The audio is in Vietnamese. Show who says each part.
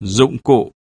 Speaker 1: dụng cụ